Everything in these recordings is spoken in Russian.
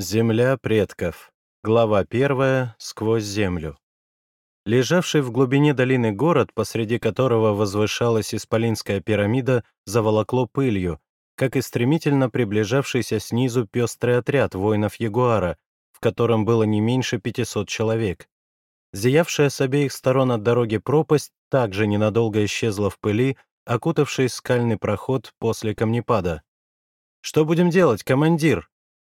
Земля предков. Глава первая. Сквозь землю. Лежавший в глубине долины город, посреди которого возвышалась Исполинская пирамида, заволокло пылью, как и стремительно приближавшийся снизу пестрый отряд воинов Ягуара, в котором было не меньше 500 человек. Зиявшая с обеих сторон от дороги пропасть также ненадолго исчезла в пыли, окутавший скальный проход после камнепада. «Что будем делать, командир?»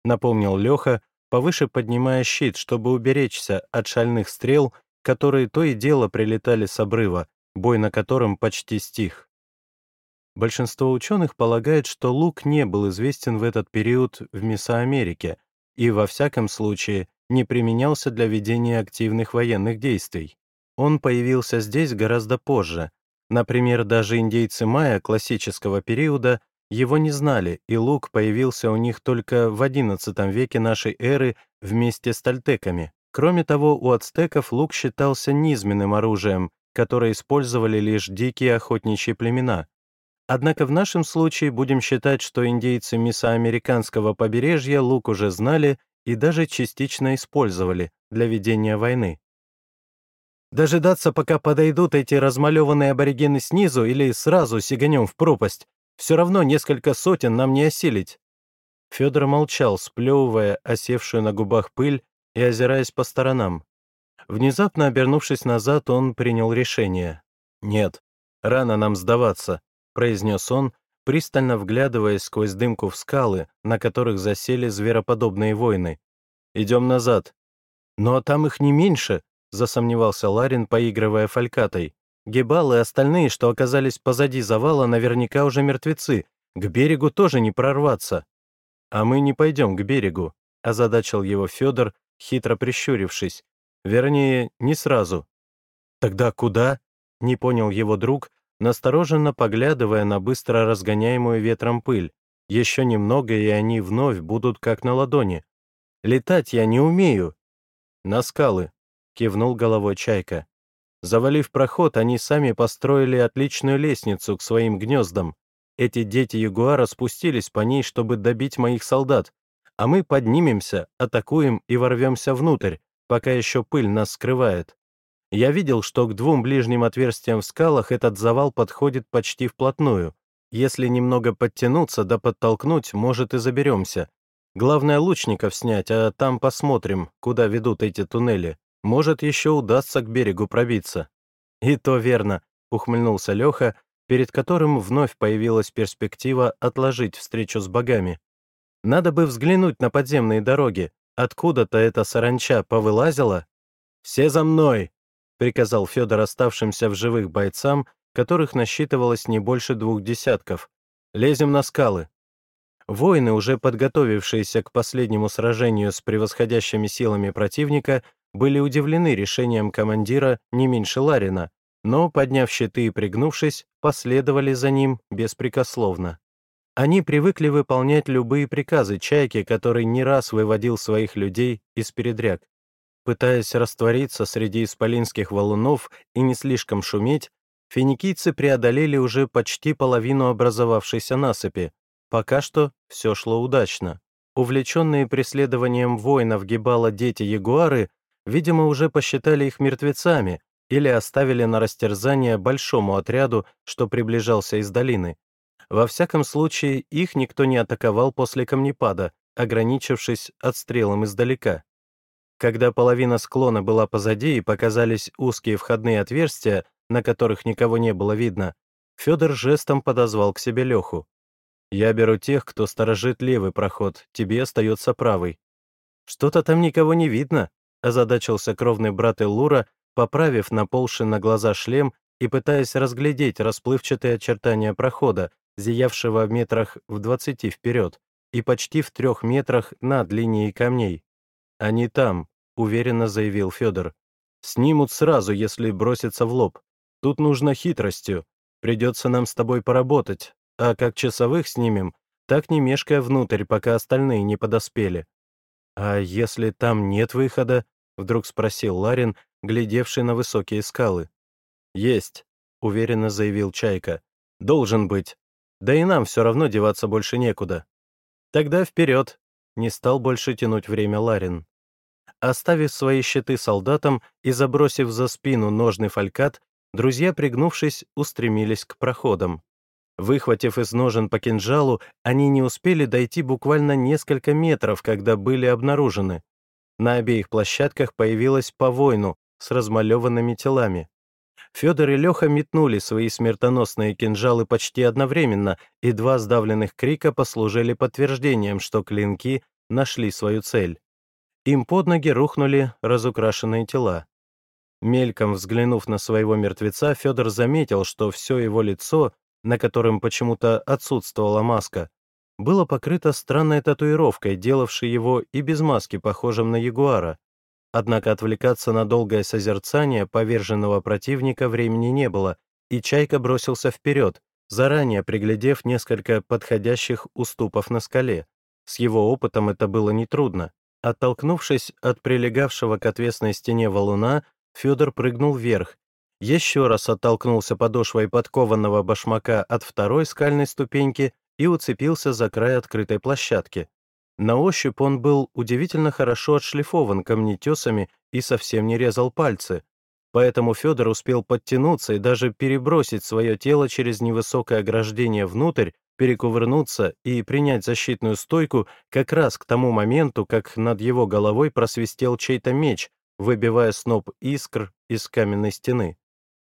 Напомнил Леха, повыше поднимая щит, чтобы уберечься от шальных стрел, которые то и дело прилетали с обрыва, бой на котором почти стих. Большинство ученых полагает, что лук не был известен в этот период в Месоамерике и, во всяком случае, не применялся для ведения активных военных действий. Он появился здесь гораздо позже. Например, даже индейцы майя классического периода его не знали, и лук появился у них только в XI веке нашей эры вместе с тальтеками. Кроме того, у ацтеков лук считался низменным оружием, которое использовали лишь дикие охотничьи племена. Однако в нашем случае будем считать, что индейцы месоамериканского побережья лук уже знали и даже частично использовали для ведения войны. Дожидаться, пока подойдут эти размалеванные аборигены снизу, или сразу сиганем в пропасть, все равно несколько сотен нам не осилить». Федор молчал, сплевывая осевшую на губах пыль и озираясь по сторонам. Внезапно обернувшись назад, он принял решение. «Нет, рано нам сдаваться», — произнес он, пристально вглядываясь сквозь дымку в скалы, на которых засели звероподобные воины. «Идем назад». «Но там их не меньше», — засомневался Ларин, поигрывая фалькатой. Гибал и остальные, что оказались позади завала, наверняка уже мертвецы. К берегу тоже не прорваться. А мы не пойдем к берегу, озадачил его Федор, хитро прищурившись. Вернее, не сразу. Тогда куда? Не понял его друг, настороженно поглядывая на быстро разгоняемую ветром пыль. Еще немного, и они вновь будут как на ладони. Летать я не умею. На скалы, кивнул головой Чайка. Завалив проход, они сами построили отличную лестницу к своим гнездам. Эти дети Ягуара спустились по ней, чтобы добить моих солдат, а мы поднимемся, атакуем и ворвемся внутрь, пока еще пыль нас скрывает. Я видел, что к двум ближним отверстиям в скалах этот завал подходит почти вплотную. Если немного подтянуться да подтолкнуть, может и заберемся. Главное лучников снять, а там посмотрим, куда ведут эти туннели. Может, еще удастся к берегу пробиться. И то верно, ухмыльнулся Леха, перед которым вновь появилась перспектива отложить встречу с богами. Надо бы взглянуть на подземные дороги. Откуда-то эта саранча повылазила? «Все за мной!» — приказал Федор оставшимся в живых бойцам, которых насчитывалось не больше двух десятков. «Лезем на скалы». Воины, уже подготовившиеся к последнему сражению с превосходящими силами противника, были удивлены решением командира не меньше Ларина, но, подняв щиты и пригнувшись, последовали за ним беспрекословно. Они привыкли выполнять любые приказы Чайки, который не раз выводил своих людей из передряг. Пытаясь раствориться среди исполинских валунов и не слишком шуметь, финикийцы преодолели уже почти половину образовавшейся насыпи. Пока что все шло удачно. Увлеченные преследованием воинов Гибала дети-ягуары Видимо, уже посчитали их мертвецами или оставили на растерзание большому отряду, что приближался из долины. Во всяком случае, их никто не атаковал после камнепада, ограничившись отстрелом издалека. Когда половина склона была позади и показались узкие входные отверстия, на которых никого не было видно, Федор жестом подозвал к себе Леху. «Я беру тех, кто сторожит левый проход, тебе остается правый». «Что-то там никого не видно», озадачился кровный брат Эллура, поправив наползший на глаза шлем и пытаясь разглядеть расплывчатые очертания прохода, зиявшего в метрах в двадцати вперед и почти в трех метрах над линией камней. «Они там», — уверенно заявил Федор. «Снимут сразу, если броситься в лоб. Тут нужно хитростью. Придется нам с тобой поработать. А как часовых снимем, так не мешкая внутрь, пока остальные не подоспели. А если там нет выхода?» — вдруг спросил Ларин, глядевший на высокие скалы. «Есть», — уверенно заявил Чайка. «Должен быть. Да и нам все равно деваться больше некуда». «Тогда вперед!» не стал больше тянуть время Ларин. Оставив свои щиты солдатам и забросив за спину ножный фалькат, друзья, пригнувшись, устремились к проходам. Выхватив из ножен по кинжалу, они не успели дойти буквально несколько метров, когда были обнаружены. На обеих площадках появилась по войну с размалеванными телами. Федор и Леха метнули свои смертоносные кинжалы почти одновременно, и два сдавленных крика послужили подтверждением, что клинки нашли свою цель. Им под ноги рухнули разукрашенные тела. Мельком взглянув на своего мертвеца, Федор заметил, что все его лицо, на котором почему-то отсутствовала маска, было покрыто странной татуировкой, делавшей его и без маски похожим на ягуара. Однако отвлекаться на долгое созерцание поверженного противника времени не было, и Чайка бросился вперед, заранее приглядев несколько подходящих уступов на скале. С его опытом это было нетрудно. Оттолкнувшись от прилегавшего к отвесной стене валуна, Федор прыгнул вверх, еще раз оттолкнулся подошвой подкованного башмака от второй скальной ступеньки и уцепился за край открытой площадки. На ощупь он был удивительно хорошо отшлифован камнетесами и совсем не резал пальцы, поэтому Федор успел подтянуться и даже перебросить свое тело через невысокое ограждение внутрь, перекувырнуться и принять защитную стойку как раз к тому моменту, как над его головой просвистел чей-то меч, выбивая сноп искр из каменной стены.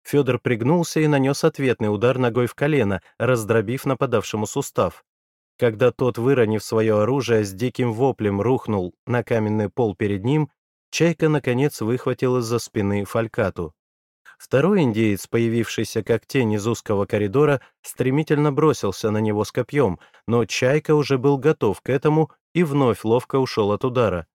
Федор пригнулся и нанес ответный удар ногой в колено, раздробив нападавшему сустав. Когда тот, выронив свое оружие, с диким воплем рухнул на каменный пол перед ним, Чайка, наконец, выхватил из-за спины фалькату. Второй индеец, появившийся как тень из узкого коридора, стремительно бросился на него с копьем, но Чайка уже был готов к этому и вновь ловко ушел от удара.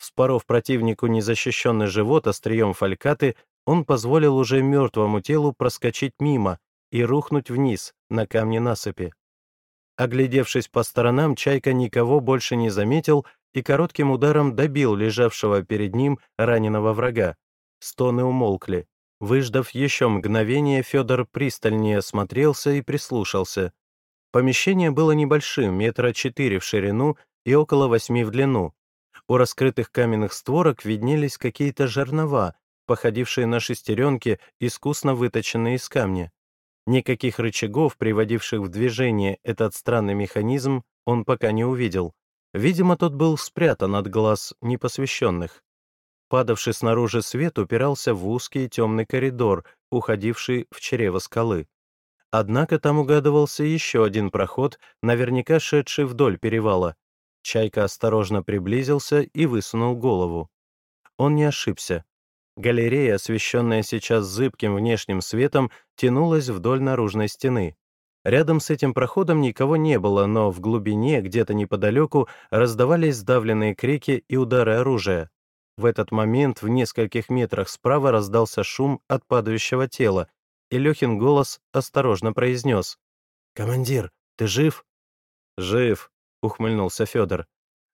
Вспоров противнику незащищенный живот острием фалькаты, он позволил уже мертвому телу проскочить мимо и рухнуть вниз, на камни насыпи. Оглядевшись по сторонам, Чайка никого больше не заметил и коротким ударом добил лежавшего перед ним раненого врага. Стоны умолкли. Выждав еще мгновение, Федор пристальнее осмотрелся и прислушался. Помещение было небольшим, метра четыре в ширину и около восьми в длину. У раскрытых каменных створок виднелись какие-то жернова, походившие на шестеренки, искусно выточенные из камня. Никаких рычагов, приводивших в движение этот странный механизм, он пока не увидел. Видимо, тот был спрятан от глаз непосвященных. Падавший снаружи свет упирался в узкий темный коридор, уходивший в чрево скалы. Однако там угадывался еще один проход, наверняка шедший вдоль перевала. Чайка осторожно приблизился и высунул голову. Он не ошибся. Галерея, освещенная сейчас зыбким внешним светом, тянулась вдоль наружной стены. Рядом с этим проходом никого не было, но в глубине, где-то неподалеку, раздавались сдавленные крики и удары оружия. В этот момент в нескольких метрах справа раздался шум от падающего тела, и Лехин голос осторожно произнес. «Командир, ты жив?» «Жив», — ухмыльнулся Федор.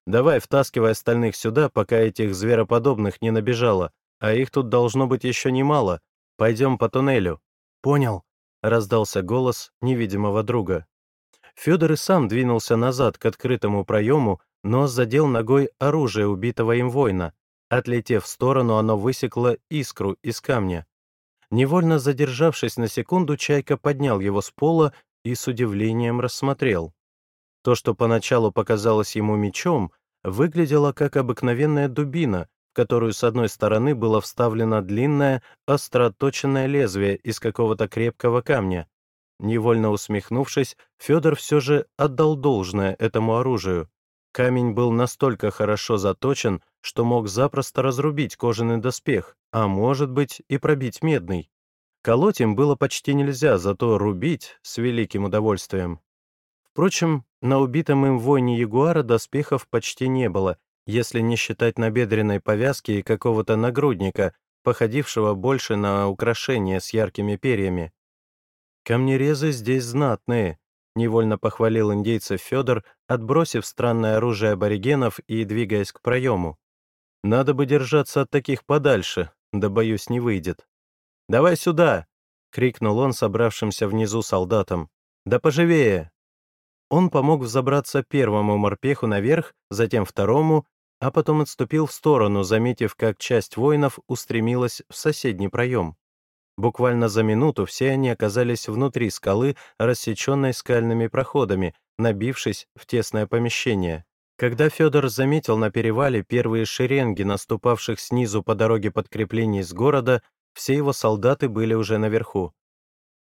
«Давай втаскивай остальных сюда, пока этих звероподобных не набежало, а их тут должно быть еще немало. Пойдем по туннелю». «Понял», — раздался голос невидимого друга. Федор и сам двинулся назад к открытому проему, но задел ногой оружие убитого им воина. Отлетев в сторону, оно высекло искру из камня. Невольно задержавшись на секунду, Чайка поднял его с пола и с удивлением рассмотрел. То, что поначалу показалось ему мечом, выглядело как обыкновенная дубина, которую с одной стороны было вставлено длинное, остроточенное лезвие из какого-то крепкого камня. Невольно усмехнувшись, Федор все же отдал должное этому оружию. Камень был настолько хорошо заточен, что мог запросто разрубить кожаный доспех, а может быть и пробить медный. Колоть им было почти нельзя, зато рубить с великим удовольствием. Впрочем, на убитом им воине ягуара доспехов почти не было, если не считать набедренной повязки и какого-то нагрудника, походившего больше на украшение с яркими перьями. «Камнерезы здесь знатные», — невольно похвалил индейцев Федор, отбросив странное оружие аборигенов и двигаясь к проему. «Надо бы держаться от таких подальше, да, боюсь, не выйдет». «Давай сюда!» — крикнул он собравшимся внизу солдатам. «Да поживее!» Он помог взобраться первому морпеху наверх, затем второму, а потом отступил в сторону, заметив, как часть воинов устремилась в соседний проем. Буквально за минуту все они оказались внутри скалы, рассеченной скальными проходами, набившись в тесное помещение. Когда Федор заметил на перевале первые шеренги, наступавших снизу по дороге подкреплений из города, все его солдаты были уже наверху.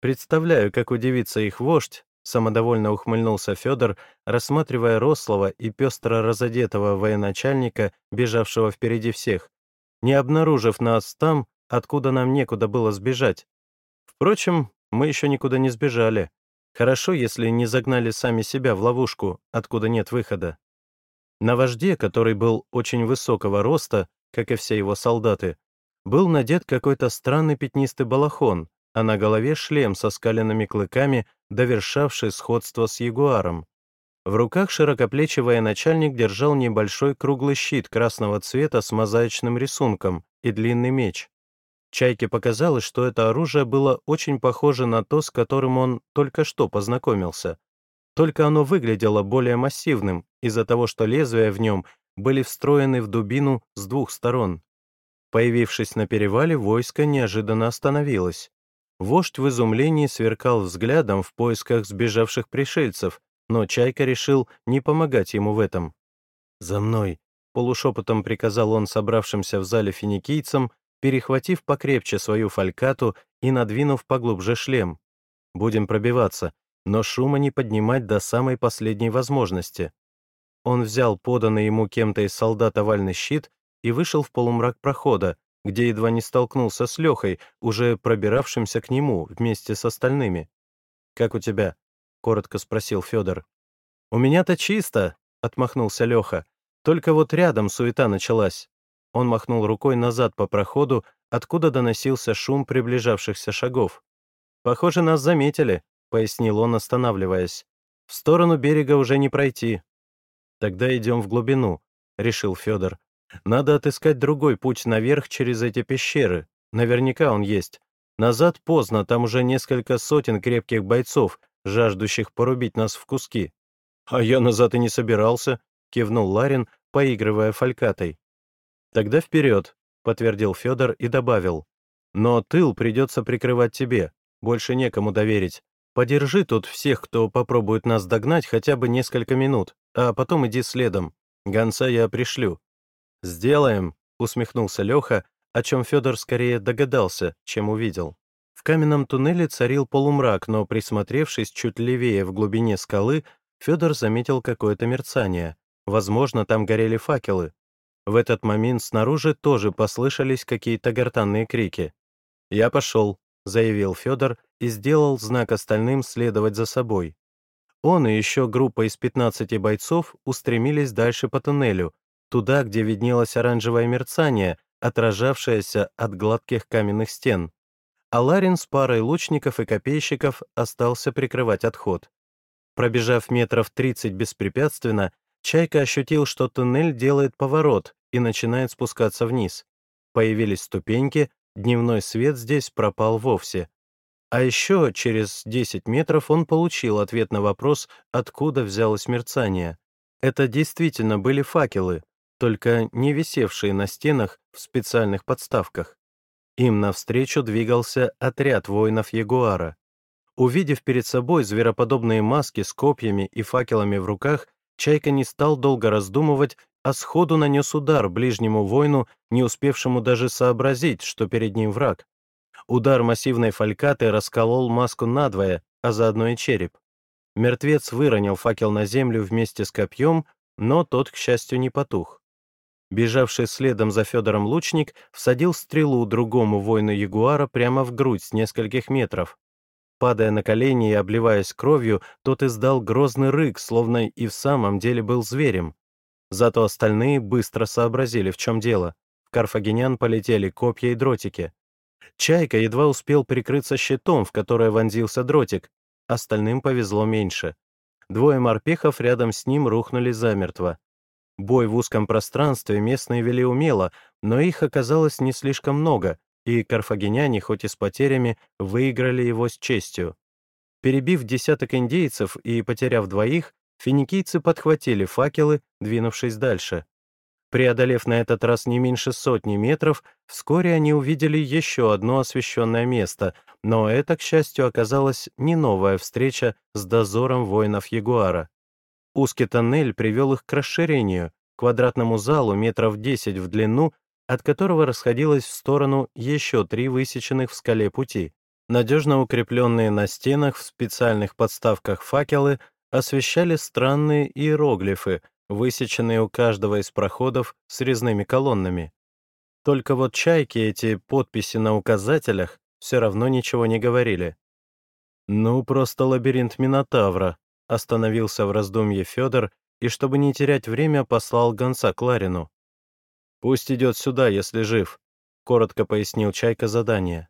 Представляю, как удивится их вождь, самодовольно ухмыльнулся Федор, рассматривая рослого и пестро разодетого военачальника, бежавшего впереди всех, не обнаружив нас там, откуда нам некуда было сбежать. Впрочем, мы еще никуда не сбежали. Хорошо, если не загнали сами себя в ловушку, откуда нет выхода. На вожде, который был очень высокого роста, как и все его солдаты, был надет какой-то странный пятнистый балахон, а на голове шлем со скаленными клыками, довершавший сходство с ягуаром. В руках широкоплечий военачальник держал небольшой круглый щит красного цвета с мозаичным рисунком и длинный меч. Чайке показалось, что это оружие было очень похоже на то, с которым он только что познакомился. Только оно выглядело более массивным из-за того, что лезвия в нем были встроены в дубину с двух сторон. Появившись на перевале, войско неожиданно остановилось. Вождь в изумлении сверкал взглядом в поисках сбежавших пришельцев, но Чайка решил не помогать ему в этом. «За мной!» — полушепотом приказал он собравшимся в зале финикийцам, перехватив покрепче свою фалькату и надвинув поглубже шлем. «Будем пробиваться, но шума не поднимать до самой последней возможности». Он взял поданный ему кем-то из солдат овальный щит и вышел в полумрак прохода, где едва не столкнулся с Лехой, уже пробиравшимся к нему вместе с остальными. «Как у тебя?» — коротко спросил Федор. «У меня-то чисто», — отмахнулся Леха. «Только вот рядом суета началась». Он махнул рукой назад по проходу, откуда доносился шум приближавшихся шагов. «Похоже, нас заметили», — пояснил он, останавливаясь. «В сторону берега уже не пройти». «Тогда идем в глубину», — решил Федор. «Надо отыскать другой путь наверх через эти пещеры. Наверняка он есть. Назад поздно, там уже несколько сотен крепких бойцов, жаждущих порубить нас в куски». «А я назад и не собирался», — кивнул Ларин, поигрывая фалькатой. «Тогда вперед», — подтвердил Федор и добавил. «Но тыл придется прикрывать тебе, больше некому доверить. Подержи тут всех, кто попробует нас догнать хотя бы несколько минут, а потом иди следом. Гонца я пришлю». «Сделаем», — усмехнулся Леха, о чем Федор скорее догадался, чем увидел. В каменном туннеле царил полумрак, но, присмотревшись чуть левее в глубине скалы, Федор заметил какое-то мерцание. Возможно, там горели факелы. В этот момент снаружи тоже послышались какие-то гортанные крики. «Я пошел», — заявил Федор и сделал знак остальным следовать за собой. Он и еще группа из 15 бойцов устремились дальше по туннелю, туда, где виднелось оранжевое мерцание, отражавшееся от гладких каменных стен. А Ларин с парой лучников и копейщиков остался прикрывать отход. Пробежав метров 30 беспрепятственно, Чайка ощутил, что туннель делает поворот, и начинает спускаться вниз. Появились ступеньки, дневной свет здесь пропал вовсе. А еще через 10 метров он получил ответ на вопрос, откуда взялось мерцание. Это действительно были факелы, только не висевшие на стенах в специальных подставках. Им навстречу двигался отряд воинов Ягуара. Увидев перед собой звероподобные маски с копьями и факелами в руках, Чайка не стал долго раздумывать а сходу нанес удар ближнему воину, не успевшему даже сообразить, что перед ним враг. Удар массивной фалькаты расколол маску надвое, а заодно и череп. Мертвец выронил факел на землю вместе с копьем, но тот, к счастью, не потух. Бежавший следом за Федором лучник всадил стрелу другому воину Ягуара прямо в грудь с нескольких метров. Падая на колени и обливаясь кровью, тот издал грозный рык, словно и в самом деле был зверем. Зато остальные быстро сообразили, в чем дело. В карфагенян полетели копья и дротики. Чайка едва успел прикрыться щитом, в который вонзился дротик. Остальным повезло меньше. Двое морпехов рядом с ним рухнули замертво. Бой в узком пространстве местные вели умело, но их оказалось не слишком много, и карфагеняне, хоть и с потерями, выиграли его с честью. Перебив десяток индейцев и потеряв двоих, финикийцы подхватили факелы, двинувшись дальше. Преодолев на этот раз не меньше сотни метров, вскоре они увидели еще одно освещенное место, но это, к счастью, оказалась не новая встреча с дозором воинов Ягуара. Узкий тоннель привел их к расширению, квадратному залу метров 10 в длину, от которого расходилось в сторону еще три высеченных в скале пути. Надежно укрепленные на стенах в специальных подставках факелы освещали странные иероглифы, высеченные у каждого из проходов с резными колоннами. Только вот чайки эти подписи на указателях все равно ничего не говорили. «Ну, просто лабиринт Минотавра», — остановился в раздумье Федор и, чтобы не терять время, послал гонца к Ларину. «Пусть идет сюда, если жив», — коротко пояснил Чайка задание.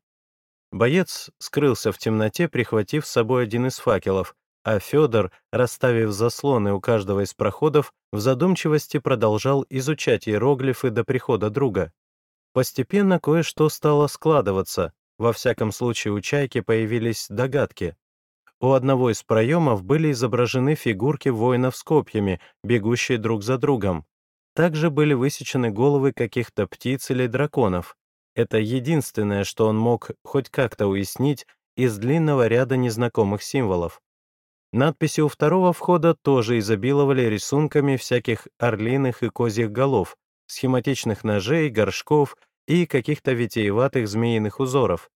Боец скрылся в темноте, прихватив с собой один из факелов, а Федор, расставив заслоны у каждого из проходов, в задумчивости продолжал изучать иероглифы до прихода друга. Постепенно кое-что стало складываться, во всяком случае у Чайки появились догадки. У одного из проемов были изображены фигурки воинов с копьями, бегущие друг за другом. Также были высечены головы каких-то птиц или драконов. Это единственное, что он мог хоть как-то уяснить из длинного ряда незнакомых символов. Надписи у второго входа тоже изобиловали рисунками всяких орлиных и козьих голов, схематичных ножей, горшков и каких-то витиеватых змеиных узоров.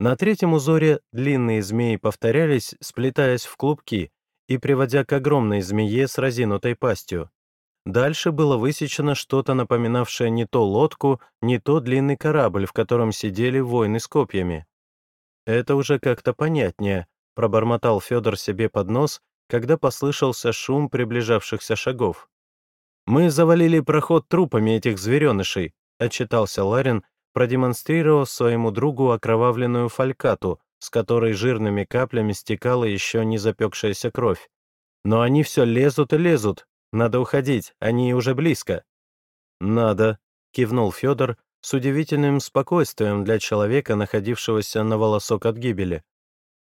На третьем узоре длинные змеи повторялись, сплетаясь в клубки и приводя к огромной змее с разинутой пастью. Дальше было высечено что-то напоминавшее не то лодку, не то длинный корабль, в котором сидели воины с копьями. Это уже как-то понятнее, пробормотал Федор себе под нос, когда послышался шум приближавшихся шагов. «Мы завалили проход трупами этих зверенышей», — отчитался Ларин, продемонстрировав своему другу окровавленную фалькату, с которой жирными каплями стекала еще не запекшаяся кровь. «Но они все лезут и лезут. Надо уходить, они уже близко». «Надо», — кивнул Федор с удивительным спокойствием для человека, находившегося на волосок от гибели.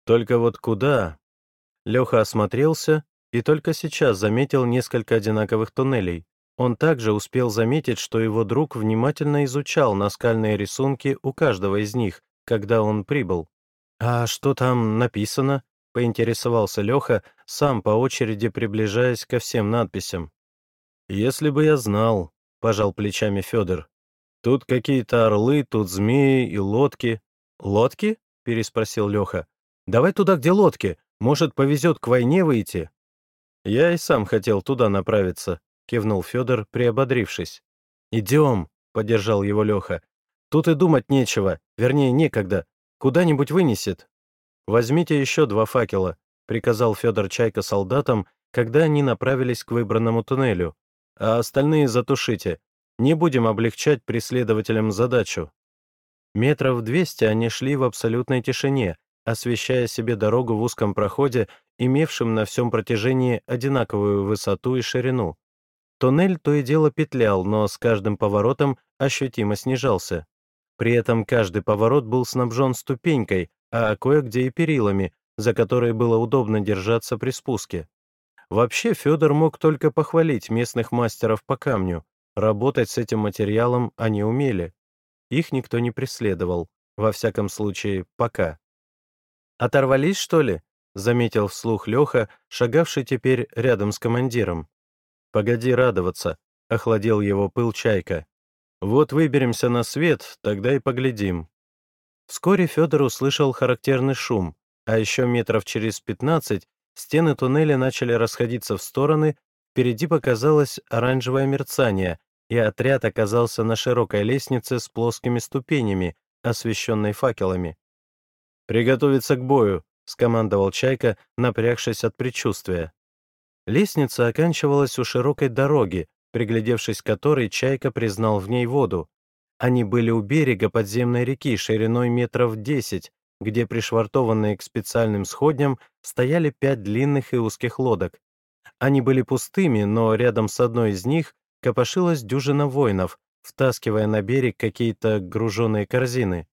Только вот куда? Леха осмотрелся и только сейчас заметил несколько одинаковых туннелей. Он также успел заметить, что его друг внимательно изучал наскальные рисунки у каждого из них, когда он прибыл. «А что там написано?» — поинтересовался Леха, сам по очереди приближаясь ко всем надписям. «Если бы я знал», — пожал плечами Федор. «Тут какие-то орлы, тут змеи и лодки». «Лодки?» — переспросил Леха. Давай туда, где лодки. Может, повезет к войне выйти». «Я и сам хотел туда направиться», — кивнул Федор, приободрившись. «Идем», — поддержал его Леха. «Тут и думать нечего, вернее, некогда. Куда-нибудь вынесет». «Возьмите еще два факела», — приказал Федор Чайка солдатам, когда они направились к выбранному туннелю. «А остальные затушите. Не будем облегчать преследователям задачу». Метров двести они шли в абсолютной тишине, освещая себе дорогу в узком проходе, имевшем на всем протяжении одинаковую высоту и ширину. Туннель то и дело петлял, но с каждым поворотом ощутимо снижался. При этом каждый поворот был снабжен ступенькой, а кое-где и перилами, за которые было удобно держаться при спуске. Вообще Федор мог только похвалить местных мастеров по камню. Работать с этим материалом они умели. Их никто не преследовал, во всяком случае, пока. «Оторвались, что ли?» — заметил вслух Леха, шагавший теперь рядом с командиром. «Погоди радоваться», — охладил его пыл Чайка. «Вот выберемся на свет, тогда и поглядим». Вскоре Федор услышал характерный шум, а еще метров через пятнадцать стены туннеля начали расходиться в стороны, впереди показалось оранжевое мерцание, и отряд оказался на широкой лестнице с плоскими ступенями, освещенной факелами. «Приготовиться к бою», — скомандовал Чайка, напрягшись от предчувствия. Лестница оканчивалась у широкой дороги, приглядевшись к которой Чайка признал в ней воду. Они были у берега подземной реки шириной метров десять, где пришвартованные к специальным сходням стояли пять длинных и узких лодок. Они были пустыми, но рядом с одной из них копошилась дюжина воинов, втаскивая на берег какие-то груженные корзины.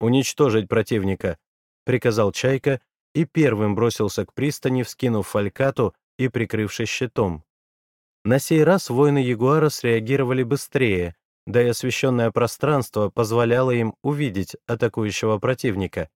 «Уничтожить противника», — приказал Чайка, и первым бросился к пристани, вскинув фалькату и прикрывшись щитом. На сей раз воины Ягуара среагировали быстрее, да и освещенное пространство позволяло им увидеть атакующего противника.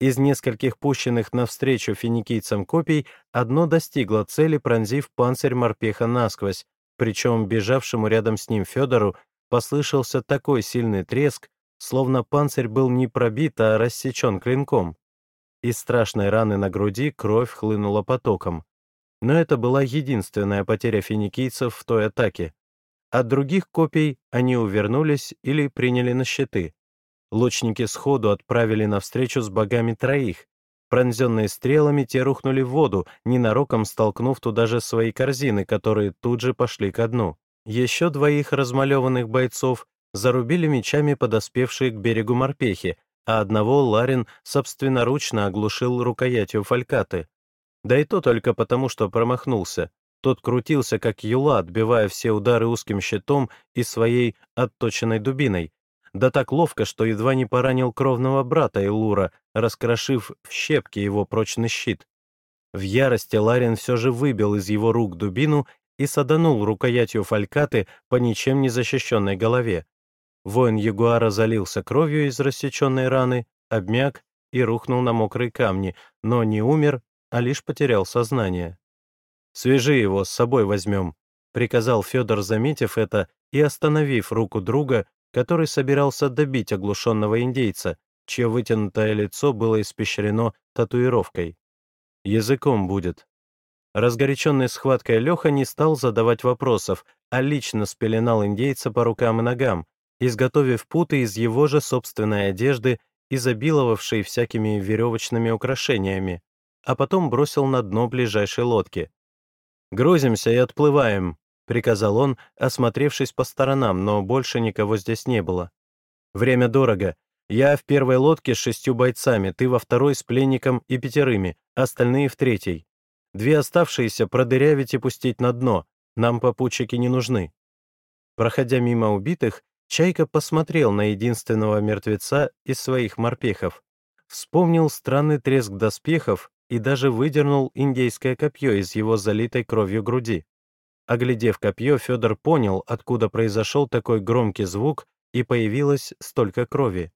Из нескольких пущенных навстречу финикийцам копий одно достигло цели, пронзив панцирь морпеха насквозь, причем бежавшему рядом с ним Федору послышался такой сильный треск, словно панцирь был не пробит, а рассечен клинком. Из страшной раны на груди кровь хлынула потоком. Но это была единственная потеря финикийцев в той атаке. От других копий они увернулись или приняли на щиты. Лучники сходу отправили навстречу с богами троих. Пронзенные стрелами, те рухнули в воду, ненароком столкнув туда же свои корзины, которые тут же пошли ко дну. Еще двоих размалеванных бойцов зарубили мечами подоспевшие к берегу морпехи, а одного Ларин собственноручно оглушил рукоятью фалькаты. Да и то только потому, что промахнулся. Тот крутился, как юла, отбивая все удары узким щитом и своей отточенной дубиной, да так ловко, что едва не поранил кровного брата Элура, раскрошив в щепки его прочный щит. В ярости Ларин все же выбил из его рук дубину и саданул рукоятью фалькаты по ничем не защищенной голове. Воин Ягуара залился кровью из рассеченной раны, обмяк и рухнул на мокрые камни, но не умер, а лишь потерял сознание. «Свяжи его, с собой возьмем», — приказал Федор, заметив это и остановив руку друга, который собирался добить оглушенного индейца, чье вытянутое лицо было испещрено татуировкой. Языком будет. Разгоряченный схваткой Леха не стал задавать вопросов, а лично спеленал индейца по рукам и ногам, изготовив путы из его же собственной одежды, изобиловавшей всякими веревочными украшениями, а потом бросил на дно ближайшей лодки. «Грузимся и отплываем», приказал он, осмотревшись по сторонам, но больше никого здесь не было. «Время дорого. Я в первой лодке с шестью бойцами, ты во второй с пленником и пятерыми, остальные в третьей. Две оставшиеся продырявить и пустить на дно, нам попутчики не нужны». Проходя мимо убитых, Чайка посмотрел на единственного мертвеца из своих морпехов, вспомнил странный треск доспехов и даже выдернул индейское копье из его залитой кровью груди. Оглядев копье, Федор понял, откуда произошел такой громкий звук и появилось столько крови.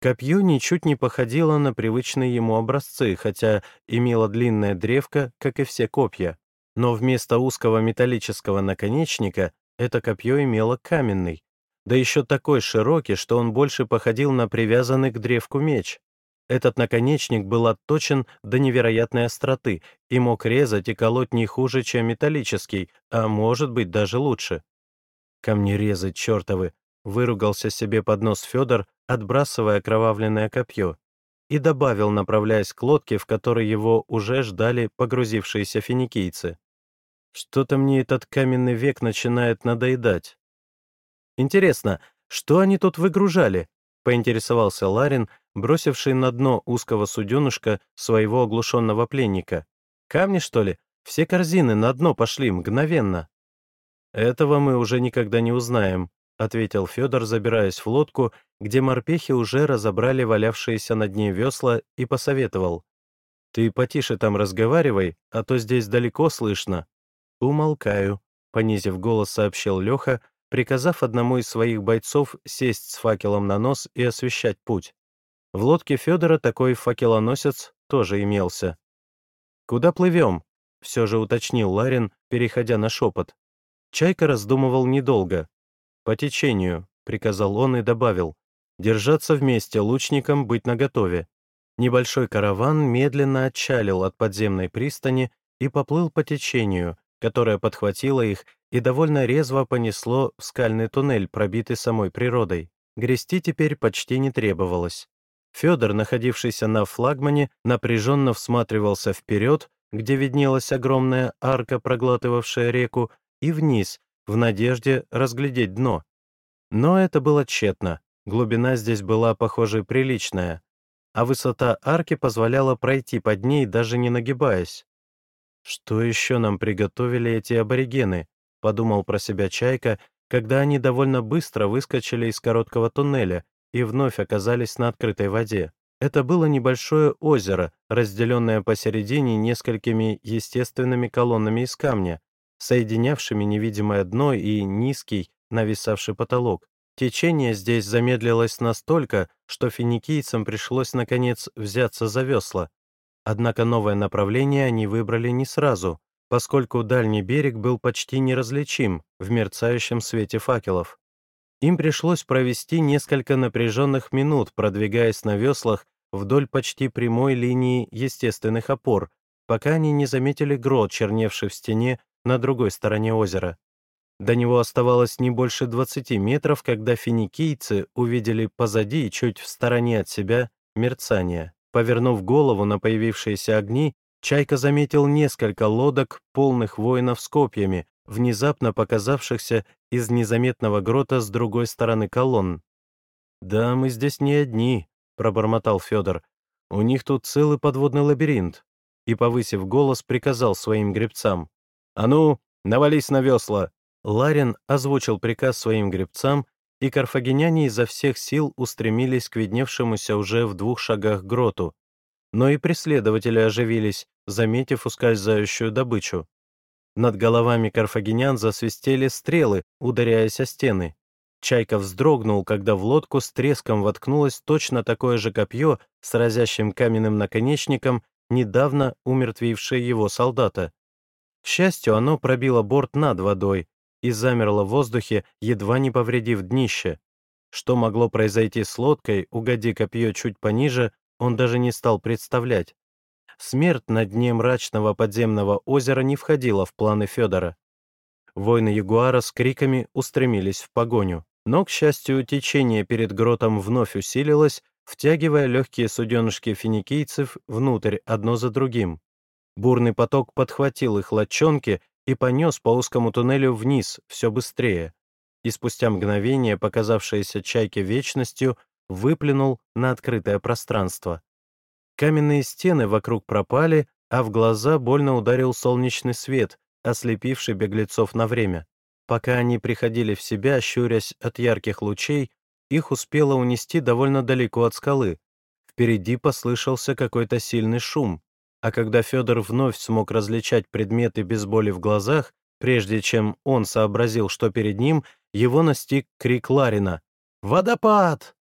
Копье ничуть не походило на привычные ему образцы, хотя имело длинное древко, как и все копья. Но вместо узкого металлического наконечника это копье имело каменный, да еще такой широкий, что он больше походил на привязанный к древку меч. Этот наконечник был отточен до невероятной остроты и мог резать и колоть не хуже, чем металлический, а может быть даже лучше. «Камни резать, чертовы!» — выругался себе под нос Федор, отбрасывая окровавленное копье, и добавил, направляясь к лодке, в которой его уже ждали погрузившиеся финикийцы. «Что-то мне этот каменный век начинает надоедать». «Интересно, что они тут выгружали?» — поинтересовался Ларин, бросивший на дно узкого суденышка своего оглушенного пленника. «Камни, что ли? Все корзины на дно пошли, мгновенно». «Этого мы уже никогда не узнаем», — ответил Федор, забираясь в лодку, где морпехи уже разобрали валявшиеся на дне весла, и посоветовал. «Ты потише там разговаривай, а то здесь далеко слышно». «Умолкаю», — понизив голос, сообщил Леха, приказав одному из своих бойцов сесть с факелом на нос и освещать путь. В лодке Федора такой факелоносец тоже имелся. «Куда плывем?» — все же уточнил Ларин, переходя на шепот. Чайка раздумывал недолго. «По течению», — приказал он и добавил. «Держаться вместе, лучникам быть наготове». Небольшой караван медленно отчалил от подземной пристани и поплыл по течению, которое подхватило их и довольно резво понесло в скальный туннель, пробитый самой природой. Грести теперь почти не требовалось. Федор, находившийся на флагмане, напряженно всматривался вперед, где виднелась огромная арка, проглатывавшая реку, и вниз, в надежде разглядеть дно. Но это было тщетно, глубина здесь была, похоже, приличная, а высота арки позволяла пройти под ней, даже не нагибаясь. «Что еще нам приготовили эти аборигены?» — подумал про себя Чайка, когда они довольно быстро выскочили из короткого туннеля, и вновь оказались на открытой воде. Это было небольшое озеро, разделенное посередине несколькими естественными колоннами из камня, соединявшими невидимое дно и низкий, нависавший потолок. Течение здесь замедлилось настолько, что финикийцам пришлось, наконец, взяться за весла. Однако новое направление они выбрали не сразу, поскольку дальний берег был почти неразличим в мерцающем свете факелов. Им пришлось провести несколько напряженных минут, продвигаясь на веслах вдоль почти прямой линии естественных опор, пока они не заметили грот, черневший в стене на другой стороне озера. До него оставалось не больше 20 метров, когда финикийцы увидели позади, чуть в стороне от себя, мерцание. Повернув голову на появившиеся огни, Чайка заметил несколько лодок, полных воинов с копьями, внезапно показавшихся из незаметного грота с другой стороны колонн. «Да, мы здесь не одни», — пробормотал Федор. «У них тут целый подводный лабиринт». И, повысив голос, приказал своим гребцам. «А ну, навались на весла!» Ларин озвучил приказ своим гребцам, и карфагеняне изо всех сил устремились к видневшемуся уже в двух шагах гроту. Но и преследователи оживились, заметив ускользающую добычу. Над головами карфагенян засвистели стрелы, ударяясь о стены. Чайка вздрогнул, когда в лодку с треском воткнулось точно такое же копье с разящим каменным наконечником, недавно умертвившее его солдата. К счастью, оно пробило борт над водой и замерло в воздухе, едва не повредив днище. Что могло произойти с лодкой, угоди копье чуть пониже, он даже не стал представлять. Смерть на дне мрачного подземного озера не входила в планы Федора. Воины Ягуара с криками устремились в погоню. Но, к счастью, течение перед гротом вновь усилилось, втягивая легкие суденышки финикийцев внутрь одно за другим. Бурный поток подхватил их лодчонки и понес по узкому туннелю вниз все быстрее. И спустя мгновение, показавшееся чайке вечностью, выплюнул на открытое пространство. Каменные стены вокруг пропали, а в глаза больно ударил солнечный свет, ослепивший беглецов на время. Пока они приходили в себя, щурясь от ярких лучей, их успело унести довольно далеко от скалы. Впереди послышался какой-то сильный шум, а когда Федор вновь смог различать предметы без боли в глазах, прежде чем он сообразил, что перед ним, его настиг крик Ларина. «Водопад!»